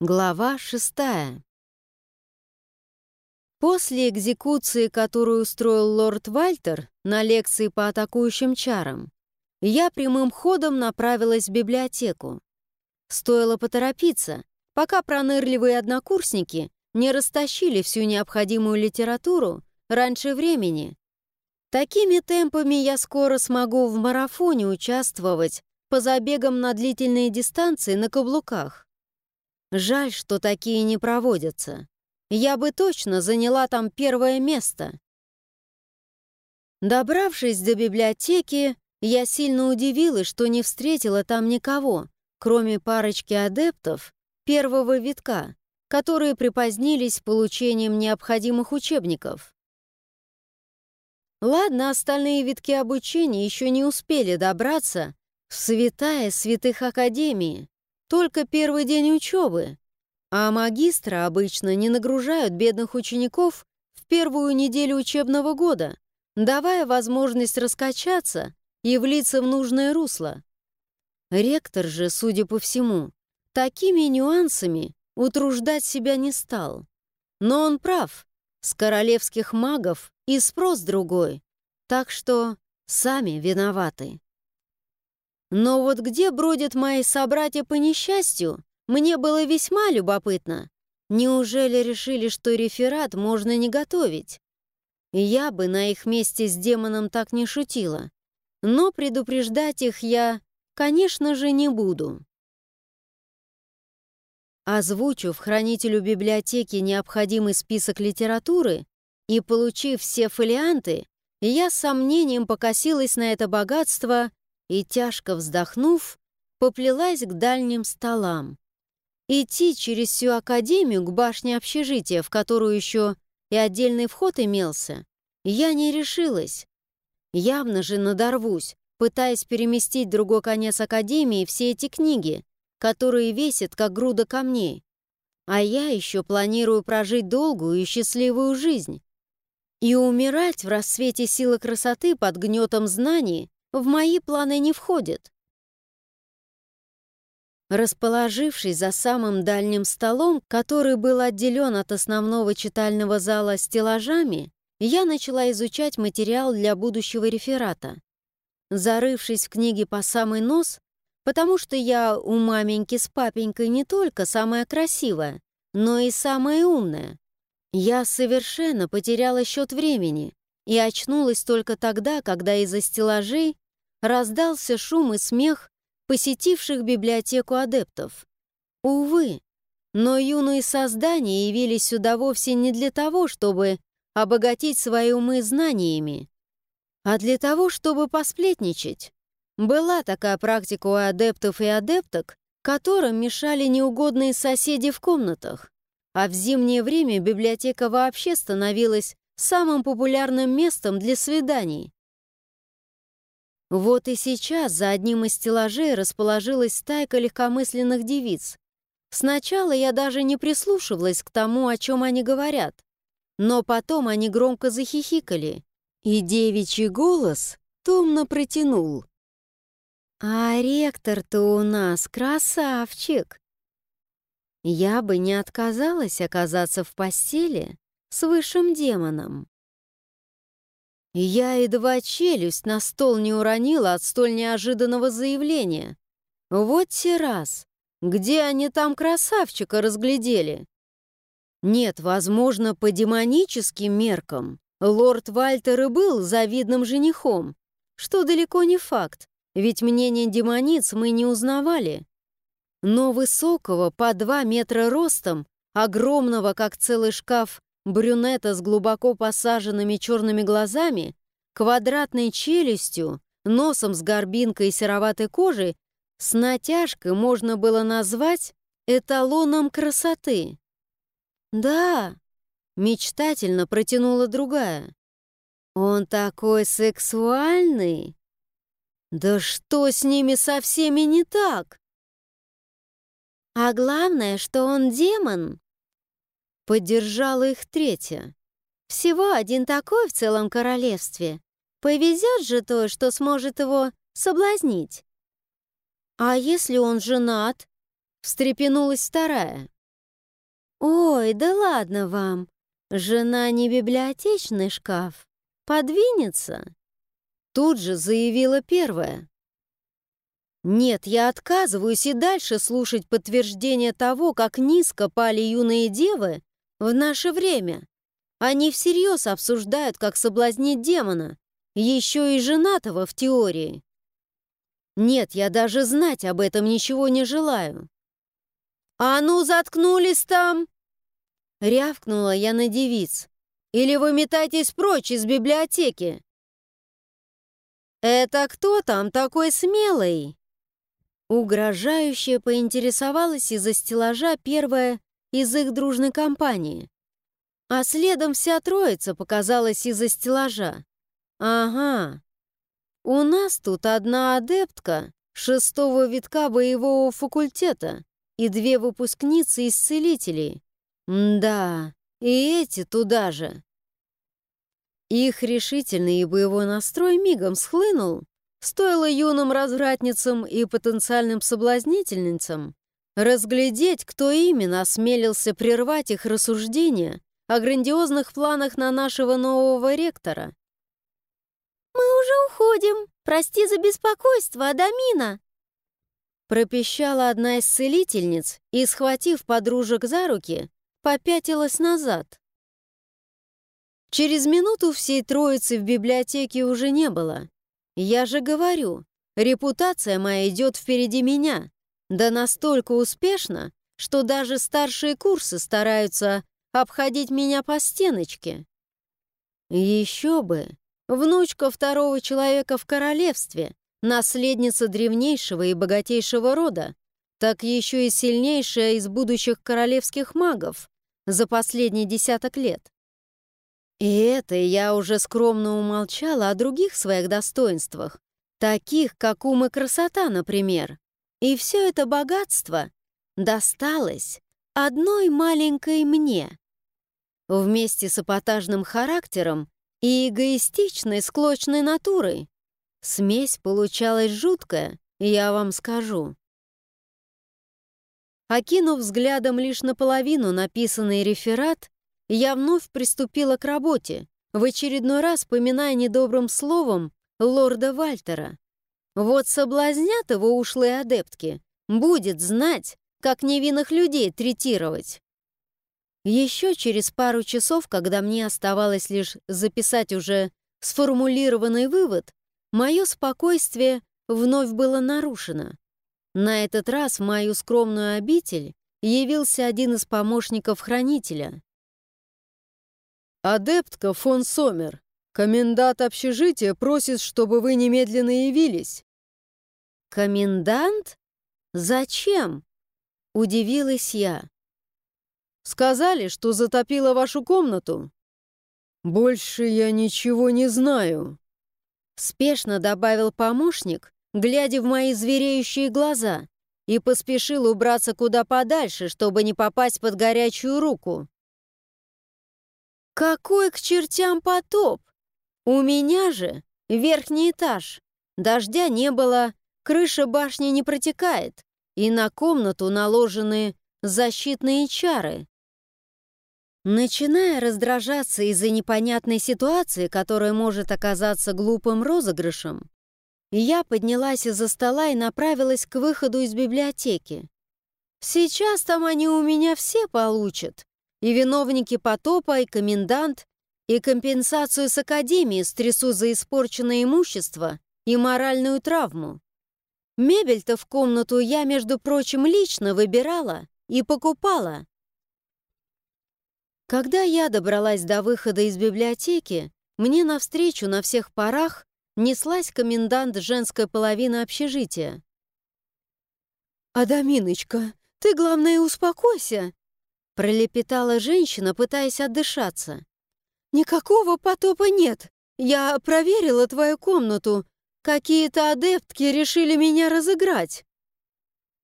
Глава шестая. После экзекуции, которую устроил лорд Вальтер на лекции по атакующим чарам, я прямым ходом направилась в библиотеку. Стоило поторопиться, пока пронырливые однокурсники не растащили всю необходимую литературу раньше времени. Такими темпами я скоро смогу в марафоне участвовать по забегам на длительные дистанции на каблуках. Жаль, что такие не проводятся. Я бы точно заняла там первое место. Добравшись до библиотеки, я сильно удивилась, что не встретила там никого, кроме парочки адептов первого витка, которые припозднились получением необходимых учебников. Ладно, остальные витки обучения еще не успели добраться в святая святых академии, только первый день учебы, а магистра обычно не нагружают бедных учеников в первую неделю учебного года, давая возможность раскачаться и влиться в нужное русло. Ректор же, судя по всему, такими нюансами утруждать себя не стал. Но он прав, с королевских магов и спрос другой, так что сами виноваты. Но вот где бродят мои собратья по несчастью, мне было весьма любопытно. Неужели решили, что реферат можно не готовить? Я бы на их месте с демоном так не шутила. Но предупреждать их я, конечно же, не буду. Озвучив хранителю библиотеки необходимый список литературы и получив все фолианты, я с сомнением покосилась на это богатство и, тяжко вздохнув, поплелась к дальним столам. Идти через всю академию к башне общежития, в которую еще и отдельный вход имелся, я не решилась. Явно же надорвусь, пытаясь переместить другой конец академии все эти книги, которые весят, как груда камней. А я еще планирую прожить долгую и счастливую жизнь. И умирать в рассвете силы красоты под гнетом знаний в мои планы не входит. Расположившись за самым дальним столом, который был отделен от основного читального зала стеллажами, я начала изучать материал для будущего реферата. Зарывшись в книги по самый нос, потому что я у маменьки с папенькой не только самая красивая, но и самая умная, я совершенно потеряла счет времени и очнулась только тогда, когда из-за стеллажей раздался шум и смех посетивших библиотеку адептов. Увы, но юные создания явились сюда вовсе не для того, чтобы обогатить свои умы знаниями, а для того, чтобы посплетничать. Была такая практика у адептов и адепток, которым мешали неугодные соседи в комнатах, а в зимнее время библиотека вообще становилась самым популярным местом для свиданий. Вот и сейчас за одним из стеллажей расположилась стайка легкомысленных девиц. Сначала я даже не прислушивалась к тому, о чем они говорят. Но потом они громко захихикали, и девичий голос томно протянул. «А ректор-то у нас красавчик!» Я бы не отказалась оказаться в постели с высшим демоном. Я едва челюсть на стол не уронила от столь неожиданного заявления. Вот те раз, где они там красавчика разглядели? Нет, возможно, по демоническим меркам лорд Вальтер и был завидным женихом, что далеко не факт, ведь мнение демониц мы не узнавали. Но высокого, по два метра ростом, огромного, как целый шкаф, брюнета с глубоко посаженными черными глазами, квадратной челюстью, носом с горбинкой и сероватой кожей, с натяжкой можно было назвать эталоном красоты. «Да», — мечтательно протянула другая. «Он такой сексуальный!» «Да что с ними со всеми не так?» «А главное, что он демон!» Поддержала их третья. «Всего один такой в целом королевстве. Повезет же то, что сможет его соблазнить». «А если он женат?» — встрепенулась вторая. «Ой, да ладно вам! Жена не библиотечный шкаф. Подвинется?» Тут же заявила первая. «Нет, я отказываюсь и дальше слушать подтверждение того, как низко пали юные девы в наше время. Они всерьез обсуждают, как соблазнить демона, еще и женатого в теории. Нет, я даже знать об этом ничего не желаю. «А ну, заткнулись там!» Рявкнула я на девиц. «Или вы метайтесь прочь из библиотеки!» «Это кто там такой смелый?» Угрожающе поинтересовалась из-за стеллажа первая из их дружной компании. А следом вся троица показалась из-за стеллажа. Ага. У нас тут одна адептка шестого витка боевого факультета и две выпускницы-исцелителей. Да, и эти туда же. Их решительный и боевой настрой мигом схлынул, стоило юным развратницам и потенциальным соблазнительницам разглядеть, кто именно осмелился прервать их рассуждения о грандиозных планах на нашего нового ректора. «Мы уже уходим. Прости за беспокойство, Адамина!» Пропищала одна из целительниц и, схватив подружек за руки, попятилась назад. Через минуту всей троицы в библиотеке уже не было. Я же говорю, репутация моя идет впереди меня. Да настолько успешно, что даже старшие курсы стараются обходить меня по стеночке. Еще бы! Внучка второго человека в королевстве, наследница древнейшего и богатейшего рода, так еще и сильнейшая из будущих королевских магов за последний десяток лет. И это я уже скромно умолчала о других своих достоинствах, таких, как ум и красота, например. И все это богатство досталось одной маленькой мне. Вместе с эпатажным характером и эгоистичной склочной натурой. Смесь получалась жуткая, я вам скажу. Окинув взглядом лишь наполовину написанный реферат, я вновь приступила к работе, в очередной раз поминая недобрым словом лорда Вальтера. Вот соблазнят его ушлые адептки, будет знать, как невинных людей третировать. Еще через пару часов, когда мне оставалось лишь записать уже сформулированный вывод, мое спокойствие вновь было нарушено. На этот раз в мою скромную обитель явился один из помощников хранителя. «Адептка фон Сомер, комендант общежития просит, чтобы вы немедленно явились». «Комендант? Зачем?» — удивилась я. Сказали, что затопило вашу комнату. Больше я ничего не знаю. Спешно добавил помощник, глядя в мои звереющие глаза, и поспешил убраться куда подальше, чтобы не попасть под горячую руку. Какой к чертям потоп? У меня же верхний этаж. Дождя не было, крыша башни не протекает, и на комнату наложены защитные чары. Начиная раздражаться из-за непонятной ситуации, которая может оказаться глупым розыгрышем, я поднялась из-за стола и направилась к выходу из библиотеки. Сейчас там они у меня все получат. И виновники потопа, и комендант, и компенсацию с академии стрясу за испорченное имущество и моральную травму. Мебель-то в комнату я, между прочим, лично выбирала и покупала. Когда я добралась до выхода из библиотеки, мне навстречу на всех парах неслась комендант женской половины общежития. «Адаминочка, ты, главное, успокойся!» пролепетала женщина, пытаясь отдышаться. «Никакого потопа нет. Я проверила твою комнату. Какие-то адептки решили меня разыграть».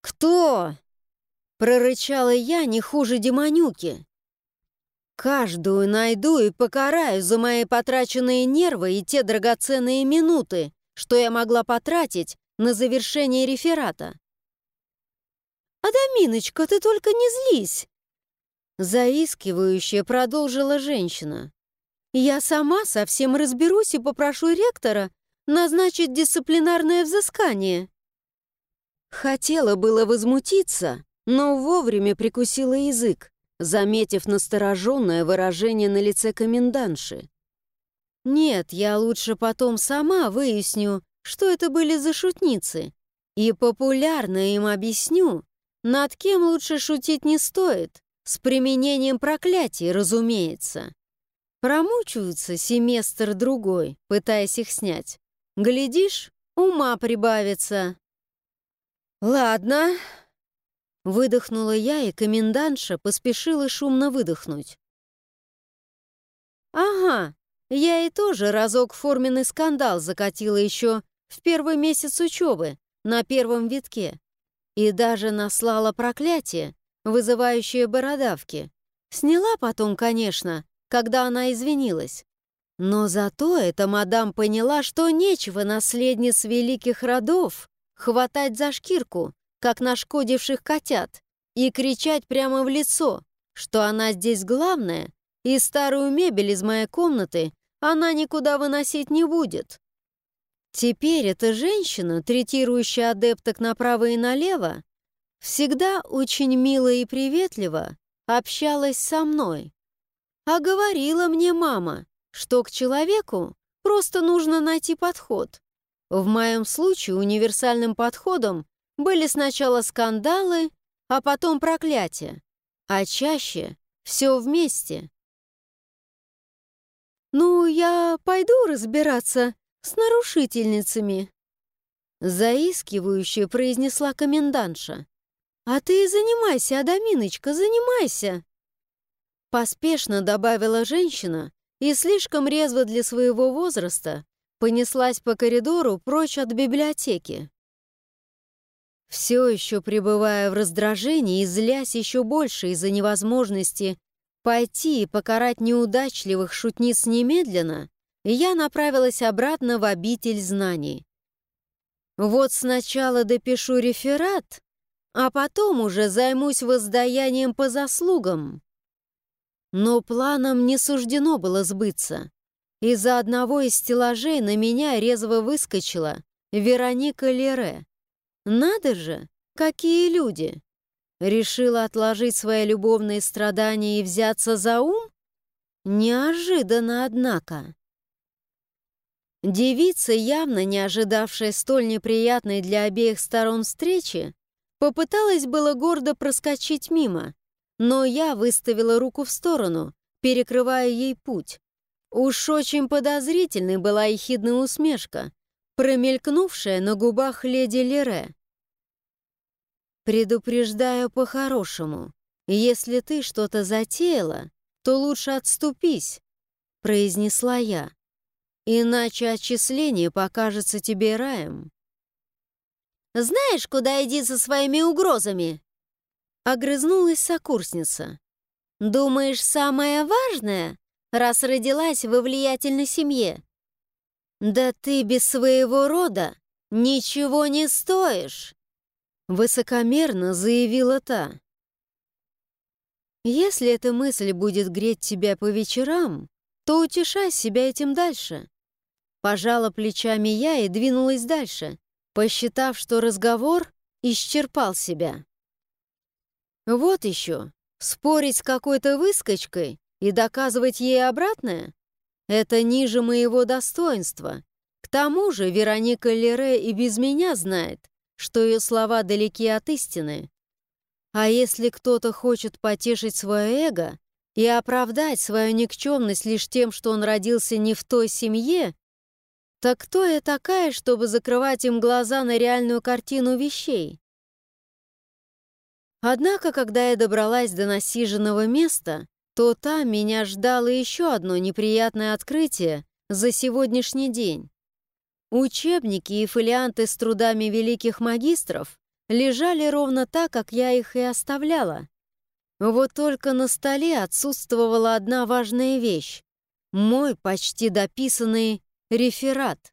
«Кто?» — прорычала я не хуже демонюки. Каждую найду и покараю за мои потраченные нервы и те драгоценные минуты, что я могла потратить на завершение реферата. «Адаминочка, ты только не злись!» Заискивающе продолжила женщина. «Я сама совсем разберусь и попрошу ректора назначить дисциплинарное взыскание». Хотела было возмутиться, но вовремя прикусила язык, заметив настороженное выражение на лице комендантши. «Нет, я лучше потом сама выясню, что это были за шутницы, и популярно им объясню, над кем лучше шутить не стоит, с применением проклятий, разумеется. Промучаются семестр-другой, пытаясь их снять. Глядишь, ума прибавится. «Ладно», — выдохнула я, и комендантша поспешила шумно выдохнуть. «Ага, я и тоже разок форменный скандал закатила еще в первый месяц учебы на первом витке и даже наслала проклятие, вызывающее бородавки. Сняла потом, конечно, когда она извинилась. Но зато эта мадам поняла, что нечего наследниц великих родов хватать за шкирку, как нашкодивших котят, и кричать прямо в лицо, что она здесь главная, и старую мебель из моей комнаты она никуда выносить не будет. Теперь эта женщина, третирующая адепток направо и налево, всегда очень мило и приветливо общалась со мной. А говорила мне мама, что к человеку просто нужно найти подход. В моем случае универсальным подходом были сначала скандалы, а потом проклятия, а чаще все вместе. «Ну, я пойду разбираться с нарушительницами», заискивающе произнесла комендантша. «А ты занимайся, Адаминочка, занимайся!» Поспешно добавила женщина и слишком резво для своего возраста понеслась по коридору прочь от библиотеки. Все еще пребывая в раздражении и злясь еще больше из-за невозможности пойти и покарать неудачливых шутниц немедленно, я направилась обратно в обитель знаний. Вот сначала допишу реферат, а потом уже займусь воздаянием по заслугам. Но планам не суждено было сбыться. Из-за одного из стеллажей на меня резво выскочила Вероника Лере. Надо же, какие люди! Решила отложить свои любовные страдания и взяться за ум? Неожиданно, однако. Девица, явно не ожидавшая столь неприятной для обеих сторон встречи, Попыталась было гордо проскочить мимо, но я выставила руку в сторону, перекрывая ей путь. Уж очень подозрительной была ехидная усмешка, промелькнувшая на губах леди Лере. «Предупреждаю по-хорошему, если ты что-то затеяла, то лучше отступись», — произнесла я. «Иначе отчисление покажется тебе раем». Знаешь, куда иди со своими угрозами?» Огрызнулась сокурсница. «Думаешь, самое важное, раз родилась во влиятельной семье? Да ты без своего рода ничего не стоишь!» Высокомерно заявила та. «Если эта мысль будет греть тебя по вечерам, то утешай себя этим дальше». Пожала плечами я и двинулась дальше, посчитав, что разговор исчерпал себя. Вот еще, спорить с какой-то выскочкой и доказывать ей обратное — это ниже моего достоинства. К тому же Вероника Лере и без меня знает, что ее слова далеки от истины. А если кто-то хочет потешить свое эго и оправдать свою никчемность лишь тем, что он родился не в той семье, так кто я такая, чтобы закрывать им глаза на реальную картину вещей? Однако, когда я добралась до насиженного места, то там меня ждало еще одно неприятное открытие за сегодняшний день. Учебники и фолианты с трудами великих магистров лежали ровно так, как я их и оставляла. Вот только на столе отсутствовала одна важная вещь — мой почти дописанный Реферат.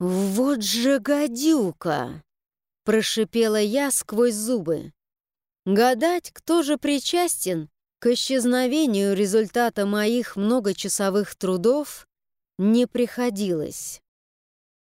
«Вот же гадюка!» — прошипела я сквозь зубы. Гадать, кто же причастен К исчезновению результата моих многочасовых трудов не приходилось.